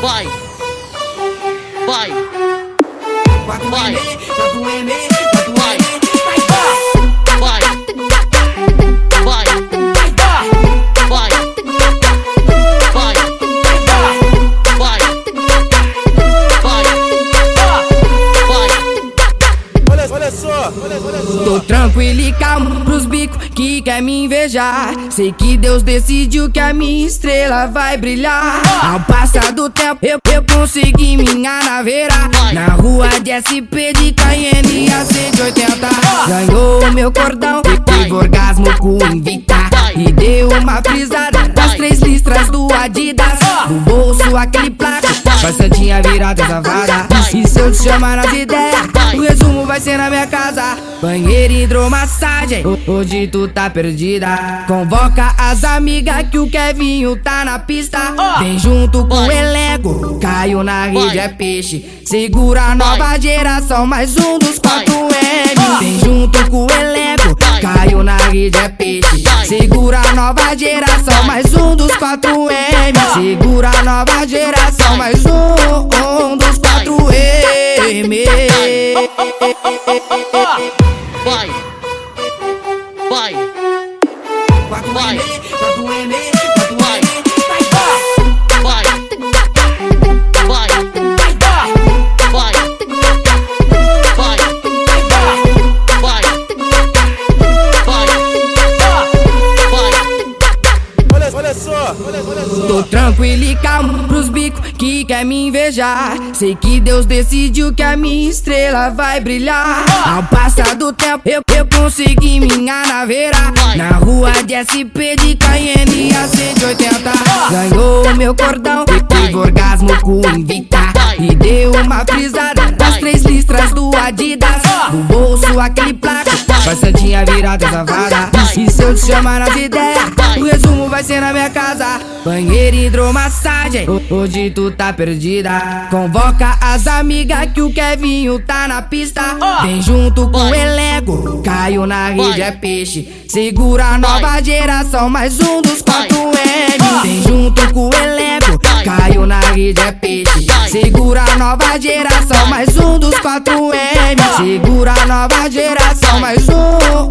vai, vai, vai, Tô tranquilo e calmo pros bicos que quer me invejar. Sei que Deus decidiu que a minha estrela vai brilhar. Ao passar do tempo, eu, eu consegui minha naveira. Na rua de SP de Cayenne a 180. Ganhou meu cordão, teve orgasmo com invicta. E deu uma frisada das três listras do Adidas. No bolso aquele placa, passantinha virada safada. E se eu te chamar nas ideias, o resumo vai ser na minha casa. Banheiro e hidromassagem, ho- hoje tu tá perdida. Convoca as amigas que o Kevinho tá na pista. Vem junto com o elenco, caiu na rede é peixe. Segura a nova geração, mais um dos 4M. Vem junto com o elenco, caiu na rede é peixe. Segura a nova geração, mais um dos 4M. Segura a nova geração, mais um, um dos vai, vai, vai, tranquilo e calmo pros bicos que quer me invejar. Sei que Deus decidiu que a minha estrela vai brilhar. Ao passar do tempo, eu, eu consegui minha naveira. Na rua de SP de Cayenne a 180. Ganhou meu cordão, teve orgasmo com invicta. E deu uma frisada das três listras do Adidas. No bolso aquele placa, passantinha virada safada. E se eu te chamar nas ideias, o resumo vai ser na minha casa. Banheiro hidromassagem, ho- hoje tu tá perdida. Convoca as amigas que o Kevinho tá na pista. Vem junto com o elenco, caiu na rede é peixe. Segura a nova geração, mais um dos 4M. Vem junto com o elenco, caiu na rede é peixe. Segura a nova geração, mais um dos 4M. Segura a nova geração, mais um